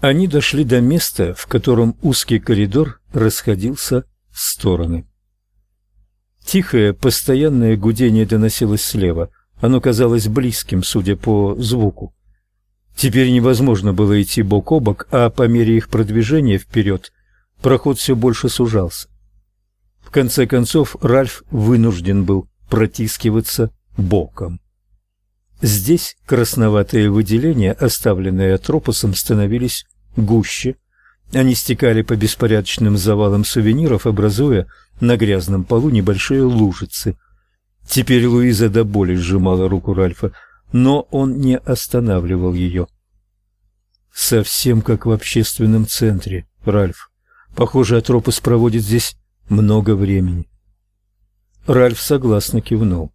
Они дошли до места, в котором узкий коридор расходился в стороны. Тихое, постоянное гудение доносилось слева. Оно казалось близким, судя по звуку. Теперь невозможно было идти бок о бок, а по мере их продвижения вперед проход все больше сужался. В конце концов Ральф вынужден был протискиваться боком. Здесь красноватые выделения, оставленные Атропосом, становились гуще. Они стекали по беспорядочным завалам сувениров, образуя на грязном полу небольшие лужицы. Теперь Луиза до боли сжимала руку Ральфа, но он не останавливал ее. Совсем как в общественном центре, Ральф. Похоже, Атропос проводит здесь много времени. Ральф согласно кивнул.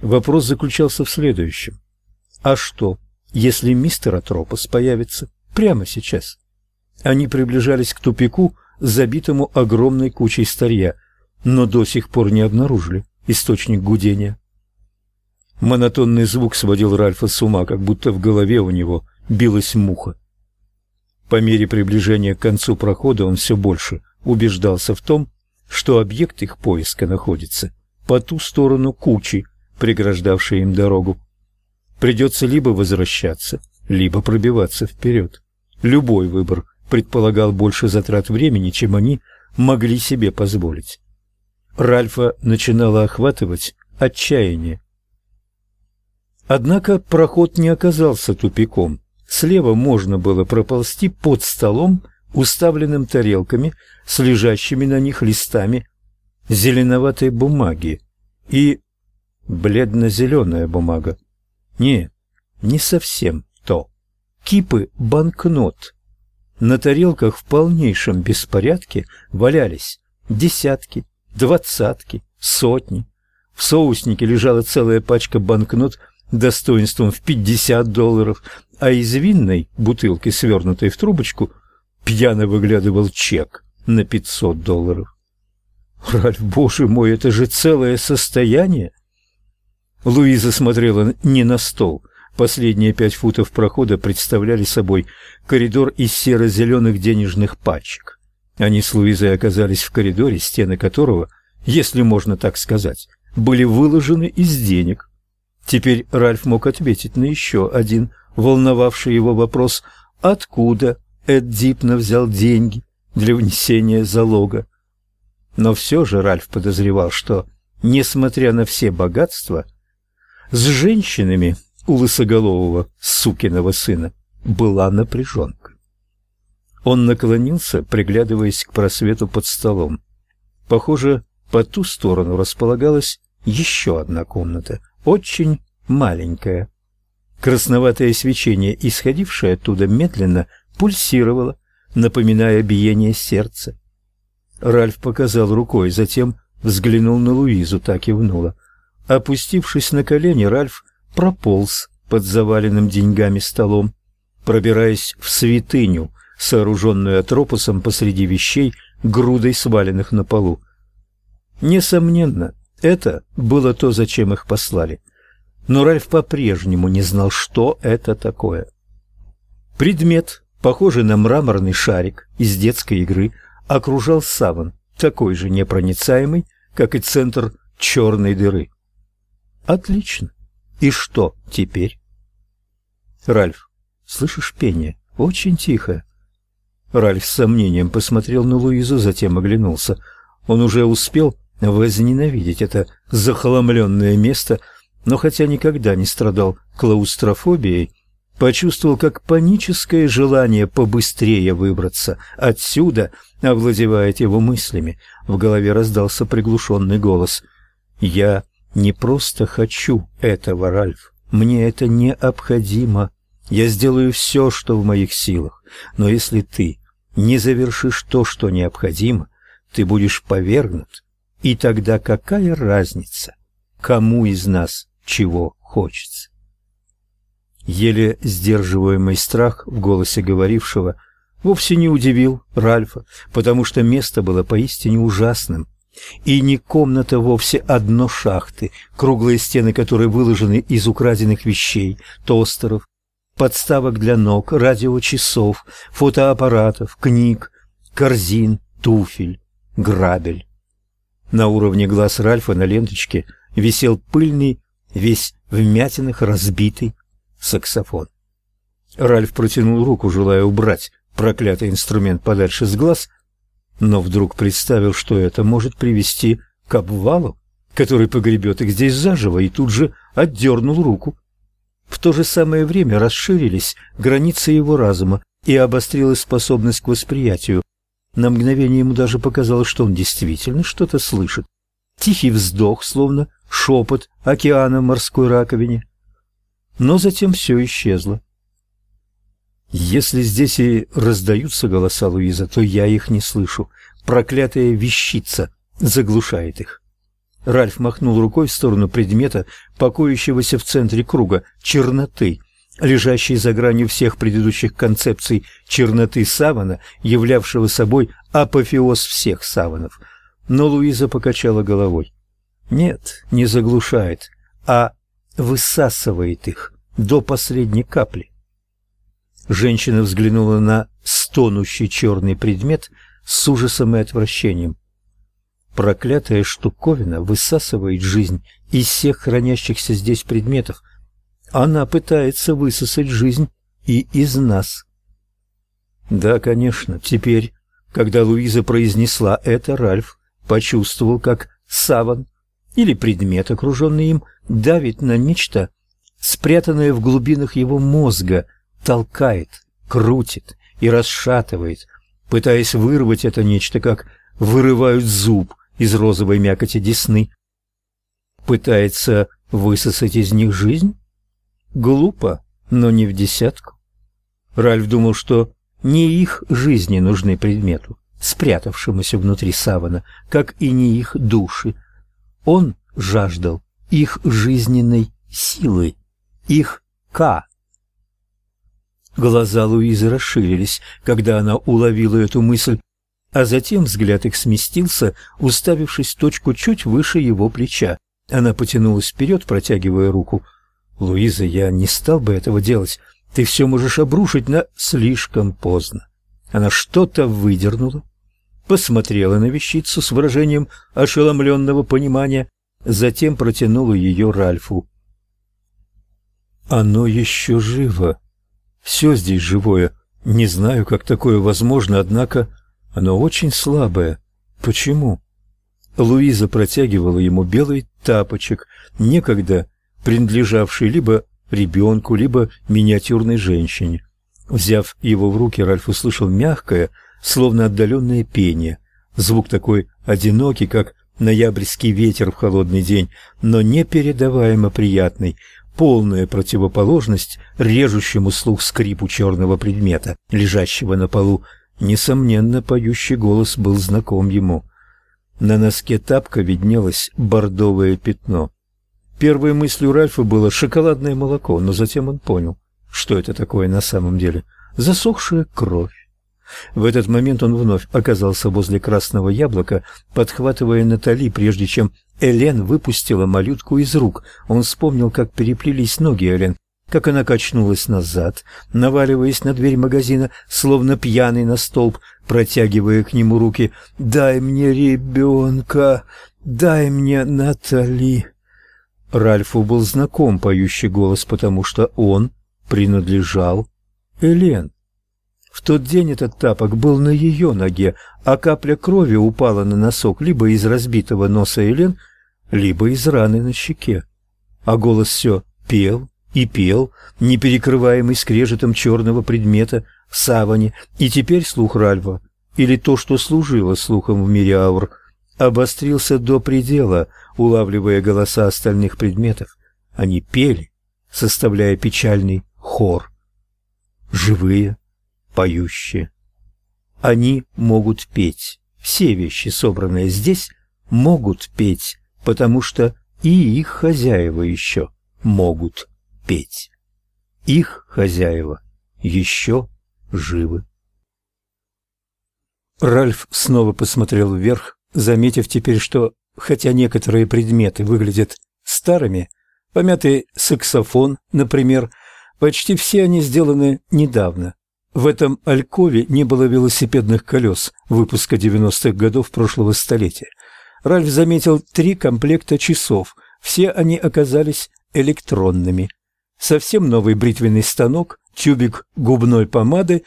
Вопрос заключался в следующем. А что, если мистер Атропос появится прямо сейчас? Они приближались к тупику, забитому огромной кучей старья, но до сих пор не обнаружили источник гудения. Монотонный звук сводил Ральфа с ума, как будто в голове у него билась муха. По мере приближения к концу прохода он все больше убеждался в том, что объект их поиска находится по ту сторону кучи, преграждавшей им дорогу. Придется либо возвращаться, либо пробиваться вперед. Любой выбор предполагал больше затрат времени, чем они могли себе позволить. Ральфа начинало охватывать отчаяние. Однако проход не оказался тупиком. Слева можно было проползти под столом, уставленным тарелками с лежащими на них листами зеленоватой бумаги и бледно-зеленая бумага. Не, не совсем то. Кипы банкнот. На тарелках в полнейшем беспорядке валялись десятки, двадцатки, сотни. В соуснике лежала целая пачка банкнот достоинством в 50 долларов, а из винной бутылки, свернутой в трубочку, пьяно выглядывал чек на 500 долларов. Ральф, боже мой, это же целое состояние. Луиза смотрела не на стол. Последние пять футов прохода представляли собой коридор из серо-зеленых денежных пачек. Они с Луизой оказались в коридоре, стены которого, если можно так сказать, были выложены из денег. Теперь Ральф мог ответить на еще один волновавший его вопрос «Откуда Эд Дипна взял деньги для внесения залога?» Но все же Ральф подозревал, что, несмотря на все богатства, с женщинами у лысоголового сукиного сына была напряженка. Он наклонился, приглядываясь к просвету под столом. Похоже, по ту сторону располагалась еще одна комната, очень маленькая. Красноватое свечение, исходившее оттуда, медленно пульсировало, напоминая биение сердца. Ральф показал рукой, затем взглянул на Луизу, так и внула. Опустившись на колени, Ральф прополз под заваленным деньгами столом, пробираясь в святыню, сооруженную Атропосом посреди вещей, грудой сваленных на полу. Несомненно, это было то, зачем их послали. Но Ральф по-прежнему не знал, что это такое. Предмет, похожий на мраморный шарик из детской игры, окружал саван, такой же непроницаемый, как и центр черной дыры. Отлично. И что теперь? Ральф, слышишь пение? Очень тихо. Ральф с сомнением посмотрел на Луизу, затем оглянулся. Он уже успел возненавидеть это захламленное место, но хотя никогда не страдал клаустрофобией, почувствовал, как паническое желание побыстрее выбраться отсюда овладевает его мыслями. В голове раздался приглушенный голос. «Я не просто хочу этого, Ральф. Мне это необходимо. Я сделаю все, что в моих силах. Но если ты не завершишь то, что необходимо, ты будешь повергнут и тогда какая разница, кому из нас чего хочется? Еле сдерживаемый страх в голосе говорившего вовсе не удивил Ральфа, потому что место было поистине ужасным. И не комната вовсе одно шахты, круглые стены которой выложены из украденных вещей, тостеров, подставок для ног, радиочасов, фотоаппаратов, книг, корзин, туфель, грабель. На уровне глаз Ральфа на ленточке висел пыльный, весь в мятинах разбитый саксофон. Ральф протянул руку, желая убрать проклятый инструмент подальше с глаз, но вдруг представил, что это может привести к обвалу, который погребет их здесь заживо, и тут же отдернул руку. В то же самое время расширились границы его разума и обострилась способность к восприятию. На мгновение ему даже показалось, что он действительно что-то слышит. Тихий вздох, словно шепот океана в морской раковине. Но затем все исчезло. Если здесь и раздаются голоса Луиза, то я их не слышу. Проклятая вещица заглушает их. Ральф махнул рукой в сторону предмета, покоящегося в центре круга черноты, лежащей за гранью всех предыдущих концепций черноты савана, являвшего собой апофеоз всех саванов. Но Луиза покачала головой. Нет, не заглушает, а высасывает их до последней капли. Женщина взглянула на стонущий черный предмет с ужасом и отвращением. Проклятая штуковина высасывает жизнь из всех хранящихся здесь предметов. Она пытается высосать жизнь и из нас. Да, конечно, теперь, когда Луиза произнесла это, Ральф почувствовал, как саван или предмет, окруженный им, давит на нечто, спрятанное в глубинах его мозга, толкает, крутит и расшатывает, пытаясь вырвать это нечто, как вырывают зуб из розовой мякоти десны. Пытается высосать из них жизнь? Глупо, но не в десятку. Ральф думал, что не их жизни нужны предмету, спрятавшемуся внутри савана, как и не их души. Он жаждал их жизненной силы, их К. Глаза Луизы расширились, когда она уловила эту мысль, а затем взгляд их сместился, уставившись в точку чуть выше его плеча. Она потянулась вперед, протягивая руку. «Луиза, я не стал бы этого делать. Ты все можешь обрушить на... Слишком поздно». Она что-то выдернула, посмотрела на вещицу с выражением ошеломленного понимания, затем протянула ее Ральфу. «Оно еще живо. Все здесь живое. Не знаю, как такое возможно, однако оно очень слабое. Почему?» Луиза протягивала ему белый тапочек, некогда принадлежавший либо ребенку, либо миниатюрной женщине. Взяв его в руки, Ральф услышал мягкое, словно отдаленное пение. Звук такой одинокий, как ноябрьский ветер в холодный день, но непередаваемо приятный, полная противоположность режущему слух скрипу черного предмета, лежащего на полу. Несомненно, поющий голос был знаком ему. На носке тапка виднелось бордовое пятно. Первой мыслью Ральфа было шоколадное молоко, но затем он понял, что это такое на самом деле. Засохшая кровь. В этот момент он вновь оказался возле красного яблока, подхватывая Натали, прежде чем Элен выпустила малютку из рук. Он вспомнил, как переплелись ноги Элен, как она качнулась назад, наваливаясь на дверь магазина, словно пьяный на столб, протягивая к нему руки. «Дай мне ребенка! Дай мне Натали!» Ральфу был знаком поющий голос, потому что он принадлежал Элен. В тот день этот тапок был на ее ноге, а капля крови упала на носок либо из разбитого носа Элен, либо из раны на щеке. А голос все пел и пел, не перекрываемый скрежетом черного предмета в саване, и теперь слух Ральфа, или то, что служило слухом в мире аур, обострился до предела, улавливая голоса остальных предметов. Они пели, составляя печальный хор. Живые, поющие. Они могут петь. Все вещи, собранные здесь, могут петь, потому что и их хозяева еще могут петь. Их хозяева еще живы. Ральф снова посмотрел вверх, заметив теперь, что, хотя некоторые предметы выглядят старыми, помятый саксофон, например, Почти все они сделаны недавно. В этом Алькове не было велосипедных колес выпуска 90-х годов прошлого столетия. Ральф заметил три комплекта часов. Все они оказались электронными. Совсем новый бритвенный станок, тюбик губной помады,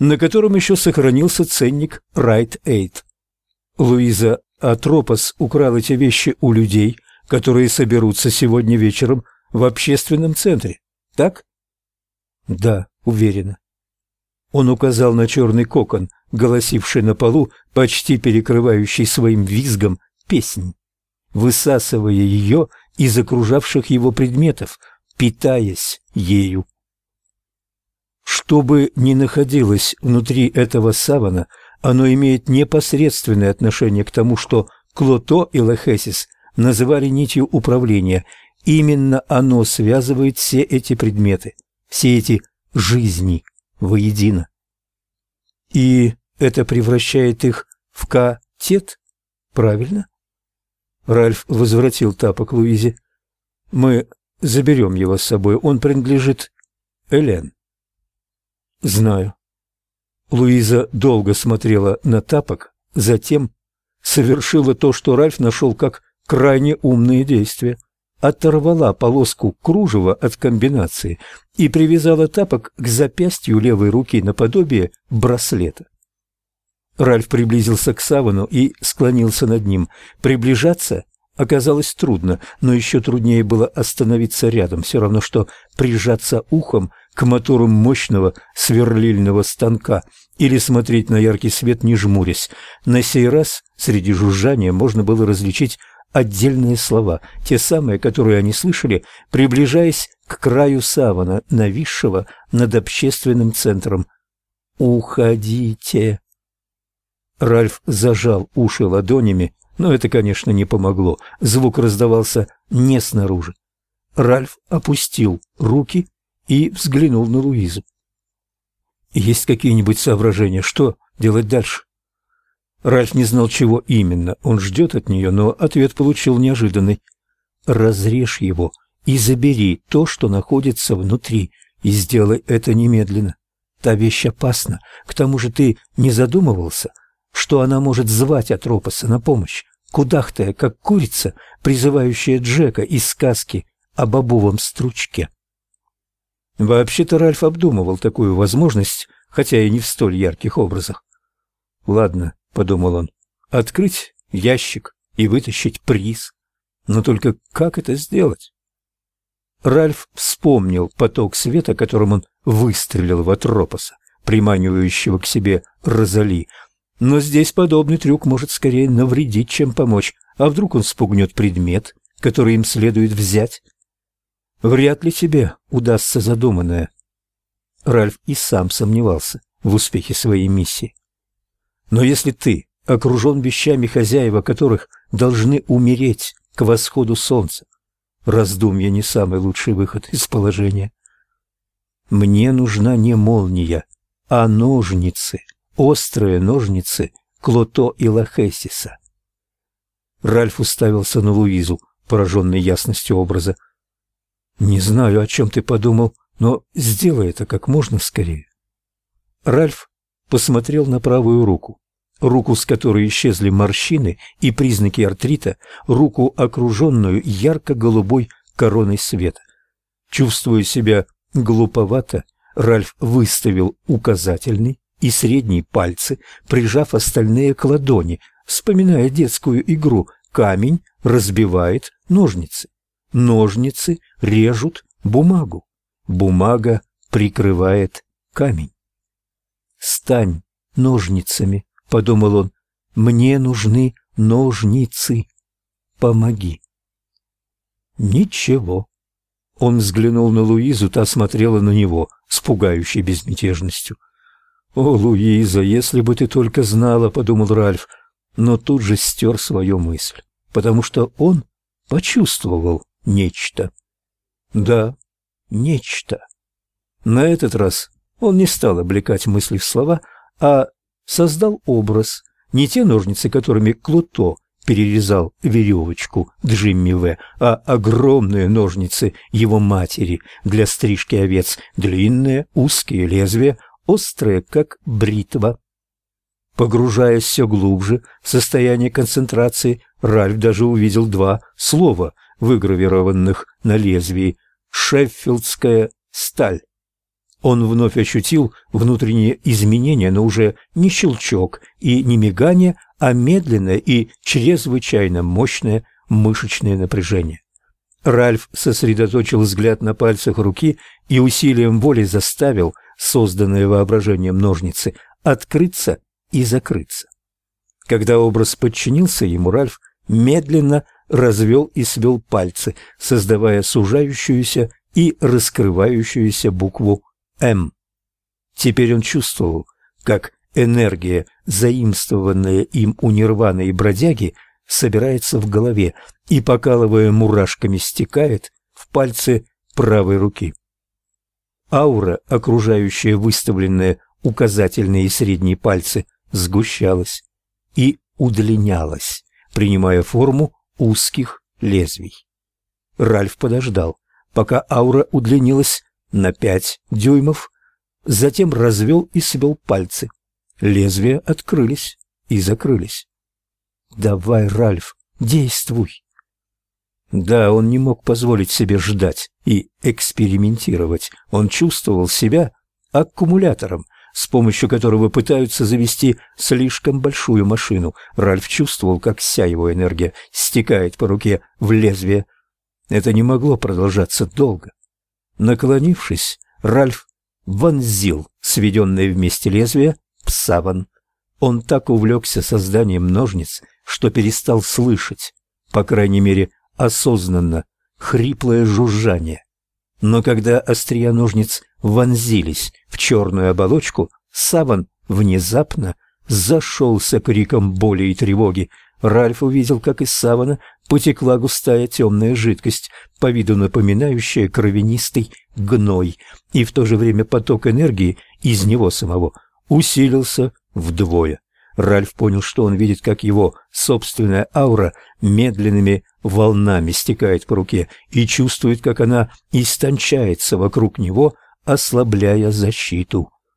на котором еще сохранился ценник Right Aid. Луиза Атропос украл эти вещи у людей, которые соберутся сегодня вечером в общественном центре. Так? Да, уверена. Он указал на черный кокон, голосивший на полу, почти перекрывающий своим визгом песнь, высасывая ее из окружавших его предметов, питаясь ею. Что бы ни находилось внутри этого савана, оно имеет непосредственное отношение к тому, что Клото и Лехесис называли нитью управления. Именно оно связывает все эти предметы, все эти жизни воедино. И это превращает их в катет, правильно? Ральф возвратил тапок Луизе. Мы заберем его с собой, он принадлежит Элен. Знаю. Луиза долго смотрела на тапок, затем совершила то, что Ральф нашел как крайне умное действие оторвала полоску кружева от комбинации и привязала тапок к запястью левой руки наподобие браслета. Ральф приблизился к савану и склонился над ним. Приближаться оказалось трудно, но еще труднее было остановиться рядом, все равно что прижаться ухом к мотору мощного сверлильного станка или смотреть на яркий свет, не жмурясь. На сей раз среди жужжания можно было различить отдельные слова, те самые, которые они слышали, приближаясь к краю савана, нависшего над общественным центром. «Уходите!» Ральф зажал уши ладонями, но это, конечно, не помогло. Звук раздавался не снаружи. Ральф опустил руки и взглянул на Луизу. «Есть какие-нибудь соображения, что делать дальше?» Ральф не знал, чего именно он ждет от нее, но ответ получил неожиданный. «Разрежь его и забери то, что находится внутри, и сделай это немедленно. Та вещь опасна. К тому же ты не задумывался, что она может звать Атропоса на помощь, кудахтая, как курица, призывающая Джека из сказки о бобовом стручке». Вообще-то Ральф обдумывал такую возможность, хотя и не в столь ярких образах. Ладно, — подумал он, — открыть ящик и вытащить приз. Но только как это сделать? Ральф вспомнил поток света, которым он выстрелил в Атропоса, приманивающего к себе Розали. Но здесь подобный трюк может скорее навредить, чем помочь. А вдруг он спугнет предмет, который им следует взять? Вряд ли тебе удастся задуманное. Ральф и сам сомневался в успехе своей миссии. Но если ты окружен вещами, хозяева которых должны умереть к восходу солнца, раздумье не самый лучший выход из положения. Мне нужна не молния, а ножницы, острые ножницы Клото и Лахесиса. Ральф уставился на Луизу, пораженный ясностью образа. «Не знаю, о чем ты подумал, но сделай это как можно скорее». Ральф посмотрел на правую руку руку, с которой исчезли морщины и признаки артрита, руку, окруженную ярко-голубой короной света. Чувствуя себя глуповато, Ральф выставил указательный и средний пальцы, прижав остальные к ладони, вспоминая детскую игру «Камень разбивает ножницы». Ножницы режут бумагу. Бумага прикрывает камень. Стань ножницами подумал он, мне нужны ножницы. Помоги. Ничего. Он взглянул на Луизу, та смотрела на него с пугающей безмятежностью. «О, Луиза, если бы ты только знала», — подумал Ральф, но тут же стер свою мысль, потому что он почувствовал нечто. Да, нечто. На этот раз он не стал облекать мысли в слова, а создал образ, не те ножницы, которыми Клуто перерезал веревочку Джимми В., а огромные ножницы его матери для стрижки овец, длинные, узкие лезвия, острые, как бритва. Погружаясь все глубже в состояние концентрации, Ральф даже увидел два слова, выгравированных на лезвии «Шеффилдская сталь». Он вновь ощутил внутренние изменения, но уже не щелчок и не мигание, а медленное и чрезвычайно мощное мышечное напряжение. Ральф сосредоточил взгляд на пальцах руки и усилием воли заставил созданные воображением ножницы открыться и закрыться. Когда образ подчинился ему, Ральф медленно развел и свел пальцы, создавая сужающуюся и раскрывающуюся букву М. Теперь он чувствовал, как энергия, заимствованная им у нирваны и бродяги, собирается в голове и, покалывая мурашками, стекает в пальцы правой руки. Аура, окружающая выставленные указательные и средние пальцы, сгущалась и удлинялась, принимая форму узких лезвий. Ральф подождал, пока аура удлинилась на пять дюймов, затем развел и свел пальцы. Лезвия открылись и закрылись. «Давай, Ральф, действуй!» Да, он не мог позволить себе ждать и экспериментировать. Он чувствовал себя аккумулятором, с помощью которого пытаются завести слишком большую машину. Ральф чувствовал, как вся его энергия стекает по руке в лезвие. Это не могло продолжаться долго. Наклонившись, Ральф вонзил сведенное вместе лезвие в саван. Он так увлекся созданием ножниц, что перестал слышать, по крайней мере, осознанно, хриплое жужжание. Но когда острия ножниц вонзились в черную оболочку, саван внезапно зашелся криком боли и тревоги. Ральф увидел, как из савана потекла густая темная жидкость, по виду напоминающая кровянистый гной, и в то же время поток энергии из него самого усилился вдвое. Ральф понял, что он видит, как его собственная аура медленными волнами стекает по руке и чувствует, как она истончается вокруг него, ослабляя защиту.